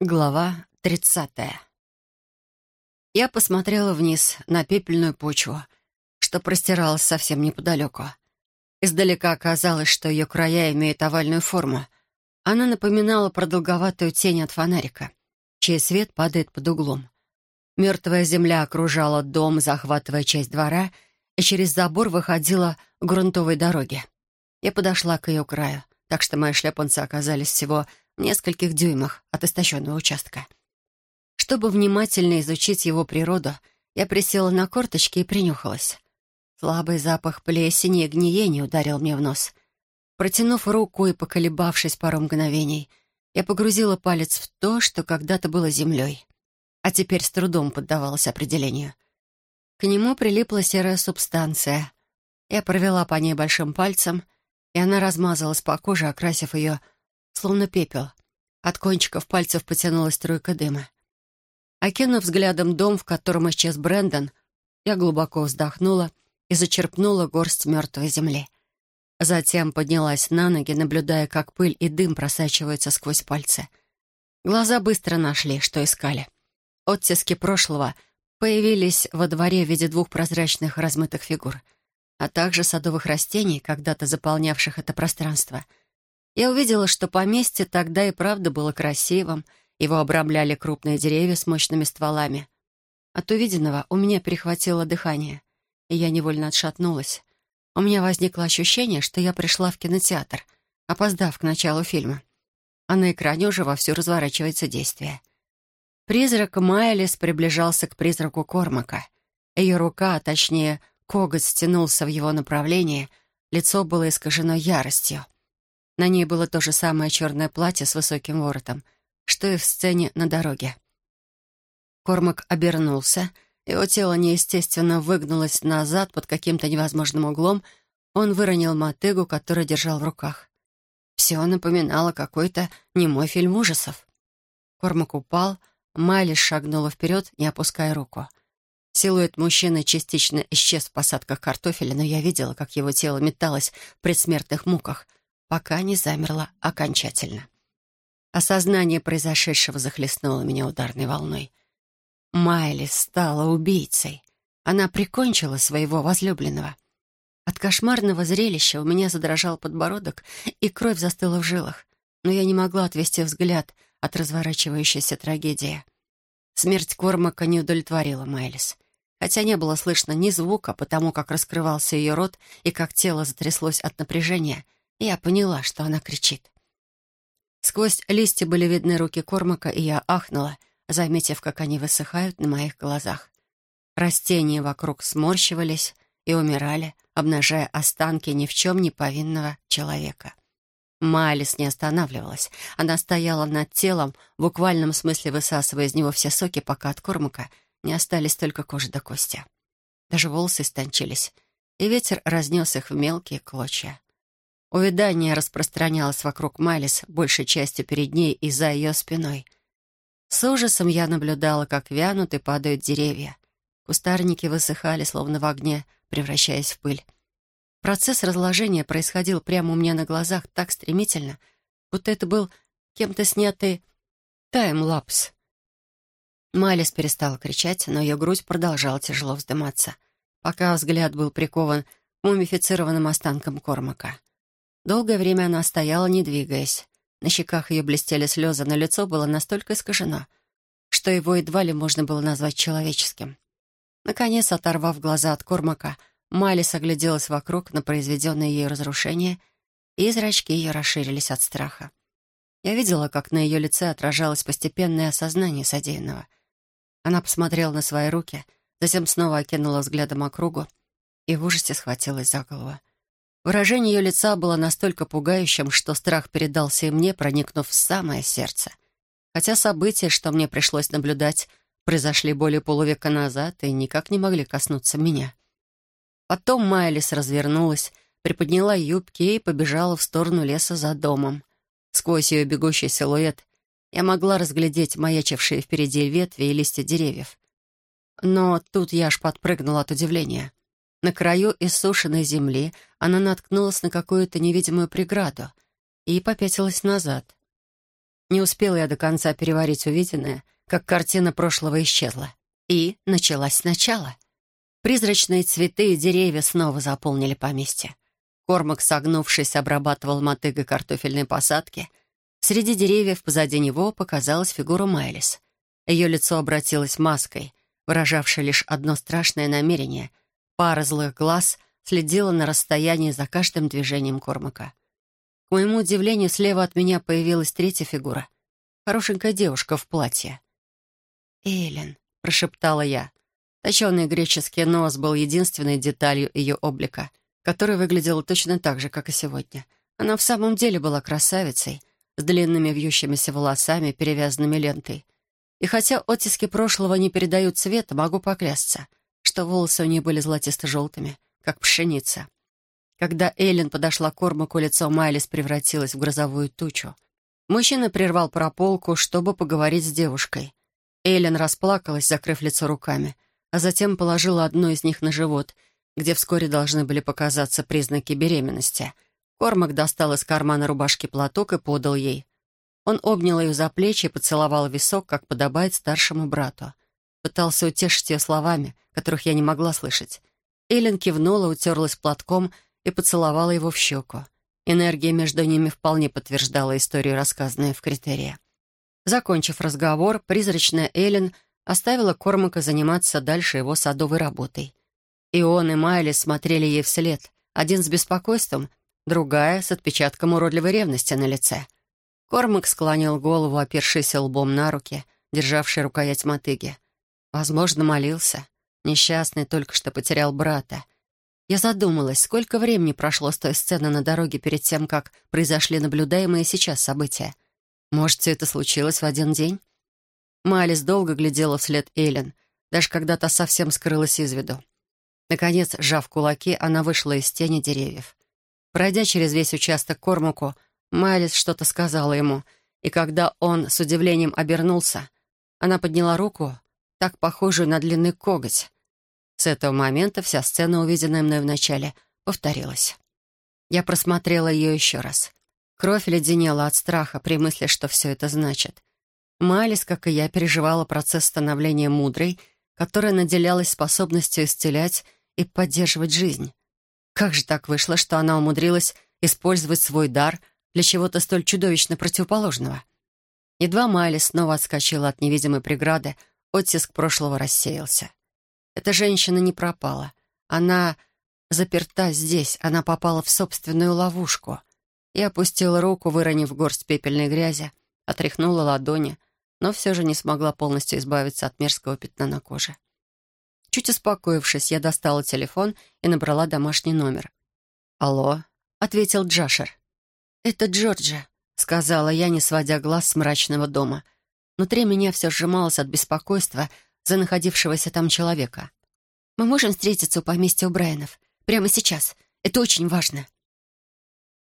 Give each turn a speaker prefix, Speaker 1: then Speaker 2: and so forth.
Speaker 1: Глава тридцатая. Я посмотрела вниз на пепельную почву, что простиралась совсем неподалеку. Издалека оказалось, что ее края имеют овальную форму. Она напоминала продолговатую тень от фонарика, чей свет падает под углом. Мертвая земля окружала дом, захватывая часть двора, и через забор выходила к грунтовой дороге. Я подошла к ее краю, так что мои шлепанцы оказались всего нескольких дюймах от истощенного участка. Чтобы внимательно изучить его природу, я присела на корточки и принюхалась. Слабый запах плесени и гниения ударил мне в нос. Протянув руку и поколебавшись пару мгновений, я погрузила палец в то, что когда-то было землей, а теперь с трудом поддавалось определению. К нему прилипла серая субстанция. Я провела по ней большим пальцем, и она размазалась по коже, окрасив ее словно пепел. От кончиков пальцев потянулась струйка дыма. Окинув взглядом дом, в котором исчез Брэндон, я глубоко вздохнула и зачерпнула горсть мертвой земли. Затем поднялась на ноги, наблюдая, как пыль и дым просачиваются сквозь пальцы. Глаза быстро нашли, что искали. Оттиски прошлого появились во дворе в виде двух прозрачных размытых фигур, а также садовых растений, когда-то заполнявших это пространство — я увидела, что поместье тогда и правда было красивым, его обрамляли крупные деревья с мощными стволами. От увиденного у меня перехватило дыхание, и я невольно отшатнулась. У меня возникло ощущение, что я пришла в кинотеатр, опоздав к началу фильма. А на экране уже вовсю разворачивается действие. Призрак Майлис приближался к призраку Кормака. Ее рука, а точнее, коготь стянулся в его направлении, лицо было искажено яростью — на ней было то же самое черное платье с высоким воротом, что и в сцене на дороге. Кормак обернулся, его тело неестественно выгнулось назад под каким-то невозможным углом, он выронил мотыгу, которую держал в руках. Все напоминало какой-то немой фильм ужасов. Кормак упал, Майли шагнула вперед, не опуская руку. Силуэт мужчины частично исчез в посадках картофеля, но я видела, как его тело металось в предсмертных муках — пока не замерло окончательно. Осознание произошедшего захлестнуло меня ударной волной. Майли стала убийцей. Она прикончила своего возлюбленного. От кошмарного зрелища у меня задрожал подбородок, и кровь застыла в жилах, но я не могла отвести взгляд от разворачивающейся трагедии. Смерть Кормака не удовлетворила Майлис. Хотя не было слышно ни звука, потому как раскрывался ее рот и как тело затряслось от напряжения — я поняла, что она кричит. Сквозь листья были видны руки Кормака, и я ахнула, заметив, как они высыхают на моих глазах. Растения вокруг сморщивались и умирали, обнажая останки ни в чем не повинного человека. Малис не останавливалась. Она стояла над телом, в буквальном смысле высасывая из него все соки, пока от Кормака не остались только кожа до кости. Даже волосы истончились, и ветер разнес их в мелкие клочья. Увядание распространялось вокруг Майлис, большей частью перед ней и за ее спиной. С ужасом я наблюдала, как вянут и падают деревья. Кустарники высыхали, словно в огне, превращаясь в пыль. Процесс разложения происходил прямо у меня на глазах так стремительно, будто это был кем-то снятый таймлапс. Майлис перестала кричать, но ее грудь продолжала тяжело вздыматься, пока взгляд был прикован к мумифицированным останкам Кормака. Долгое время она стояла, не двигаясь. На щеках ее блестели слезы, но лицо было настолько искажено, что его едва ли можно было назвать человеческим. Наконец, оторвав глаза от Кормака, Малис огляделась вокруг на произведенное ей разрушение, и зрачки ее расширились от страха. Я видела, как на ее лице отражалось постепенное осознание содеянного. Она посмотрела на свои руки, затем снова окинула взглядом округу и в ужасе схватилась за голову. Выражение ее лица было настолько пугающим, что страх передался и мне, проникнув в самое сердце. Хотя события, что мне пришлось наблюдать, произошли более полувека назад и никак не могли коснуться меня. Потом Майлис развернулась, приподняла юбки и побежала в сторону леса за домом. Сквозь ее бегущий силуэт я могла разглядеть маячившие впереди ветви и листья деревьев. Но тут я аж подпрыгнула от удивления. На краю иссушенной земли она наткнулась на какую-то невидимую преграду и попятилась назад. Не успела я до конца переварить увиденное, как картина прошлого исчезла. И началась сначала. Призрачные цветы и деревья снова заполнили поместье. Кормак, согнувшись, обрабатывал мотыгой картофельные посадки. Среди деревьев позади него показалась фигура Майлис. Ее лицо обратилось маской, выражавшей лишь одно страшное намерение. Пара злых глаз следила на расстоянии за каждым движением Кормака. К моему удивлению, слева от меня появилась третья фигура. Хорошенькая девушка в платье. «Эллен», — прошептала я. Точеный греческий нос был единственной деталью ее облика, которая выглядела точно так же, как и сегодня. Она в самом деле была красавицей, с длинными вьющимися волосами, перевязанными лентой. И хотя оттиски прошлого не передают цвета, могу поклясться, что волосы у нее были золотисто-желтыми, как пшеница. Когда Эйлин подошла к Кормаку, лицо Майлис превратилось в грозовую тучу. Мужчина прервал прополку, чтобы поговорить с девушкой. Эйлин расплакалась, закрыв лицо руками, а затем положила одну из них на живот, где вскоре должны были показаться признаки беременности. Кормак достал из кармана рубашки платок и подал ей. Он обнял ее за плечи и поцеловал висок, как подобает старшему брату. Пытался утешить ее словами, которых я не могла слышать. Эйлин кивнула, утерлась платком — и поцеловала его в щеку. Энергия между ними вполне подтверждала историю, рассказанную в критерии. Закончив разговор, призрачная Эллен оставила Кормака заниматься дальше его садовой работой. И он, и Майли смотрели ей вслед, один с беспокойством, другая с отпечатком уродливой ревности на лице. Кормак склонил голову, опершись лбом на руки, державший рукоять мотыги. Возможно, молился. Несчастный только что потерял брата — я задумалась, сколько времени прошло с той сцены на дороге перед тем, как произошли наблюдаемые сейчас события. Может, все это случилось в один день? Малис долго глядела вслед Эйлен, даже когда та совсем скрылась из виду. Наконец, сжав кулаки, она вышла из тени деревьев. Пройдя через весь участок Кормуку, Майлис что-то сказала ему, и когда он с удивлением обернулся, она подняла руку, так похожую на длинный коготь, с этого момента вся сцена, увиденная мной вначале, повторилась. Я просмотрела ее еще раз. Кровь леденела от страха при мысли, что все это значит. Малис, как и я, переживала процесс становления мудрой, которая наделялась способностью исцелять и поддерживать жизнь. Как же так вышло, что она умудрилась использовать свой дар для чего-то столь чудовищно противоположного? Едва Майли снова отскочила от невидимой преграды, оттиск прошлого рассеялся. Эта женщина не пропала. Она заперта здесь, она попала в собственную ловушку. Я опустила руку, выронив горсть пепельной грязи, отряхнула ладони, но все же не смогла полностью избавиться от мерзкого пятна на коже. Чуть успокоившись, я достала телефон и набрала домашний номер. «Алло», — ответил Джашер. «Это Джорджа», — сказала я, не сводя глаз с мрачного дома. Внутри меня все сжималось от беспокойства — за находившегося там человека. «Мы можем встретиться у поместья у Брайанов? Прямо сейчас. Это очень важно».